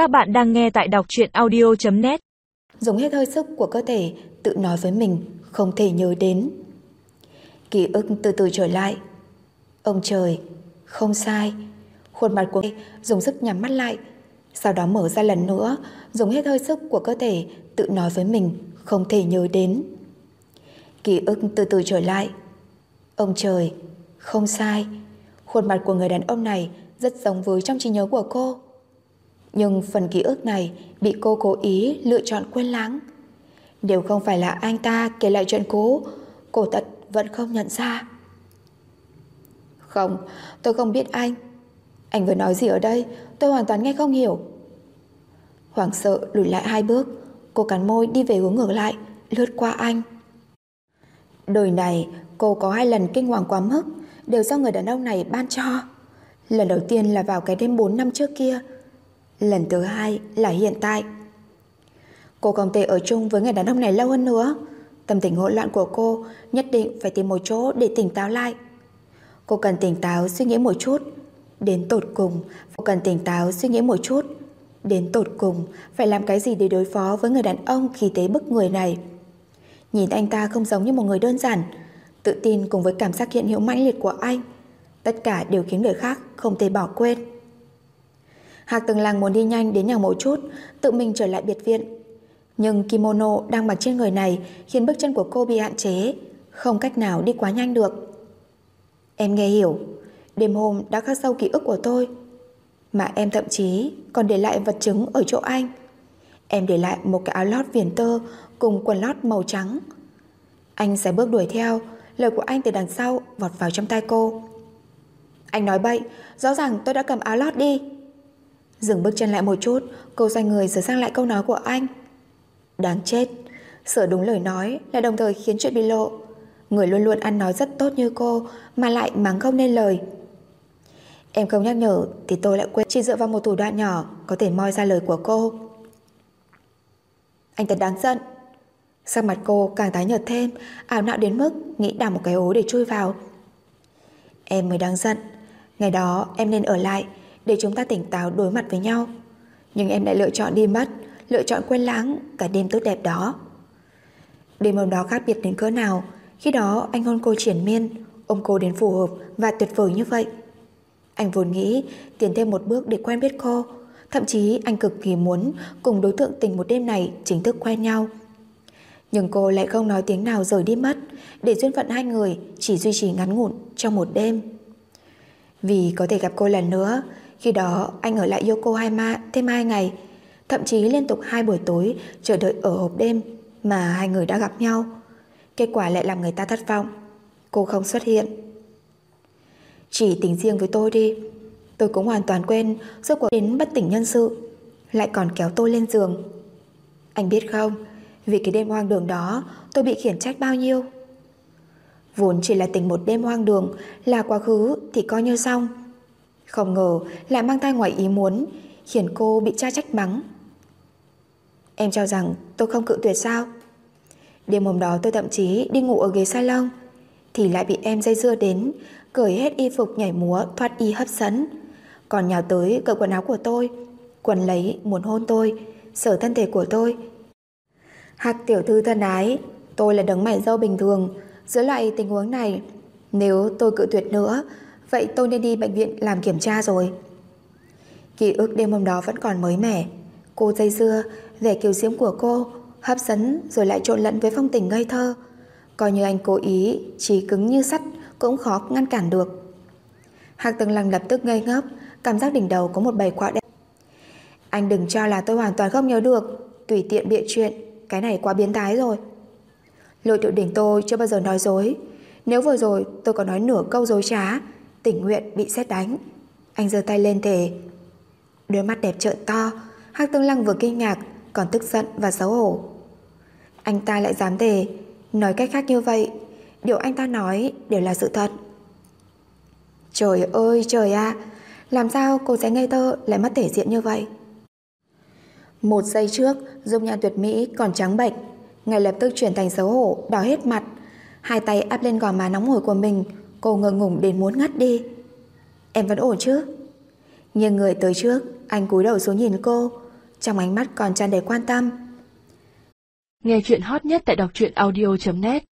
Các bạn đang nghe tại đọc truyện audio.net Dùng hết hơi sức của cơ thể, Tự nói với mình, không thể nhớ đến. Ký ức từ từ trở lại. Ông trời, Không sai. Khuôn mặt của dùng sức nhắm mắt lại. Sau đó mở ra lần nữa, Dùng hết hơi sức của cơ thể, Tự nói với mình, không thể nhớ đến. Ký ức từ từ trở lại. Ông trời, Không sai. Khuôn mặt của người đàn ông này Rất giống với trong trí nhớ của cô. Nhưng phần ký ức này Bị cô cố ý lựa chọn quên lãng. Nếu không phải là anh ta kể lại chuyện cũ, Cô tật vẫn không nhận ra. Không, Tôi không biết anh. Anh vừa nói gì ở đây, Tôi hoàn toàn nghe không hiểu. Hoảng sợ lùi lại hai bước, Cô cắn môi đi về hướng ngược lại, Lướt qua anh. Đời này, cô có hai lần kinh hoàng quá mức, Đều do người đàn ông này ban cho. Lần đầu tiên là vào cái đêm 4 năm trước kia Lần thứ hai là hiện tại. Cô không thể ở chung với người đàn ông này lâu hơn nữa. Tâm tình hỗn loạn của cô Nhất định phải tìm một chỗ để tỉnh táo lại. Cô cần tỉnh táo suy nghĩ một chút, Đến tột cùng, Cô cần tỉnh táo suy nghĩ một chút, Đến tột cùng Phải làm cái gì để đối phó với người đàn ông khi tế bức người này. Nhìn anh ta không giống như một người đơn giản, Tự tin cùng với cảm giác hiện hữu mãnh liệt của anh, Tất cả đều khiến người khác không thể bỏ quên. Hạc từng làng muốn đi nhanh đến nhà một chút, Tự mình trở lại biệt viện. Nhưng kimono đang mặc trên người này Khiến bước chân của cô bị hạn chế, Không cách nào đi quá nhanh được. Em nghe hiểu, Đêm hôm đã khắc sâu ký ức của tôi, Mà em thậm chí còn để lại vật chứng ở chỗ anh. Em để lại một cái áo lót viền tơ Cùng quần lót màu trắng. Anh sẽ bước đuổi theo, Lời của anh từ đằng sau vọt vào trong tay cô. Anh nói bậy, Rõ ràng tôi đã cầm áo lót đi. Dừng bước chân lại một chút, Cô xoay người sửa sang lại câu nói của anh. Đáng chết. Sửa đúng lời nói là đồng thời khiến chuyện bị lộ. Người luôn luôn ăn nói rất tốt như cô, Mà lại mắng không nên lời. Em không nhắc nhở Thì tôi lại quên, Chỉ dựa vào một thủ đoạn nhỏ Có thể moi ra lời của cô. Anh thật đáng giận. Sắc mặt cô càng tái nhợt thêm, Ảo não đến mức nghĩ đào một cái ố để chui vào. Em mới đáng giận. Ngày đó em nên ở lại để chúng ta tỉnh táo đối mặt với nhau. Nhưng em lại lựa chọn đi mất, Lựa chọn quên lãng cả đêm tốt đẹp đó. Đêm hôm đó khác biệt đến cỡ nào, Khi đó anh hôn cô triển miên, Ôm cô đến phù hợp và tuyệt vời như vậy. Anh vốn nghĩ Tiến thêm một bước để quen biết cô, Thậm chí anh cực kỳ muốn Cùng đối tượng tình một đêm này chính thức quen nhau. Nhưng cô lại không nói tiếng nào rời đi mất, Để duyên phận hai người chỉ duy trì ngắn ngủn trong một đêm. Vì có thể gặp cô lần nữa khi đó, anh ở lại Yokohama ma thêm hai ngày, Thậm chí liên tục hai buổi tối Chờ đợi ở hộp đêm Mà hai người đã gặp nhau. Kết quả lại làm người ta thất vọng. Cô không xuất hiện. Chỉ tính riêng với tôi đi. Tôi cũng hoàn toàn quên Suốt cuộc đến bất tỉnh nhân sự, Lại còn kéo tôi lên giường. Anh biết không, vì cái đêm hoang đường đó, Tôi bị khiển trách bao nhiêu? Vốn chỉ là tình một đêm hoang đường Là quá khứ thì coi như xong. Không ngờ lại mang thai ngoài ý muốn Khiến cô bị cha trách mắng. Em cho rằng tôi không cự tuyệt sao? Đêm hôm đó tôi thậm chí đi ngủ ở ghế salon Thì lại bị em dây dưa đến Cởi hết y phục nhảy múa thoát y hấp dẫn. Còn nhào tới cởi quần áo của tôi Quần lấy muốn hôn tôi Sở thân thể của tôi. Hạc tiểu thư thân ái, tôi là đấng mày dâu bình thường. Dưới loại tình huống này, nếu tôi cự tuyệt nữa, vậy tôi nên đi bệnh viện làm kiểm tra rồi. Ký ức đêm hôm đó vẫn còn mới mẻ. Cô dây dưa, vẻ kiều diễm của cô, hấp dẫn rồi lại trộn lẫn với phong tình ngây thơ. Coi như anh cố ý, chỉ cứng như sắt, cũng khó ngăn cản được. Hạc từng lăng lập tức ngây ngốc, cảm giác đỉnh đầu có một bầy quạ đẹp. Anh đừng cho là tôi hoàn toàn không nhớ được, tùy tiện bịa chuyện cái này quá biến thái rồi Lôi tiểu đỉnh tôi chưa bao giờ nói dối Nếu vừa rồi tôi có nói nửa câu dối trá Tình nguyện bị xét đánh. Anh giơ tay lên thể. Đôi mắt đẹp trợn to Hắc Tương Lăng vừa kinh ngạc Còn tức giận và xấu hổ. Anh ta lại dám thề. Nói cách khác như vậy Điều anh ta nói đều là sự thật. Trời ơi trời à Làm sao cô sẽ ngây thơ lại mất thể diện như vậy? Một giây trước, dung nhan tuyệt mỹ còn trắng bệch, ngay lập tức chuyển thành xấu hổ, đỏ hết mặt. Hai tay áp lên gò má nóng hổi của mình, cô ngượng ngùng đến muốn ngất đi. Em vẫn ổn chứ? Nhưng người tới trước, anh cúi đầu xuống nhìn cô, trong ánh mắt còn tràn đầy quan tâm. Nghe chuyện hot nhất tại đọc truyện audio.net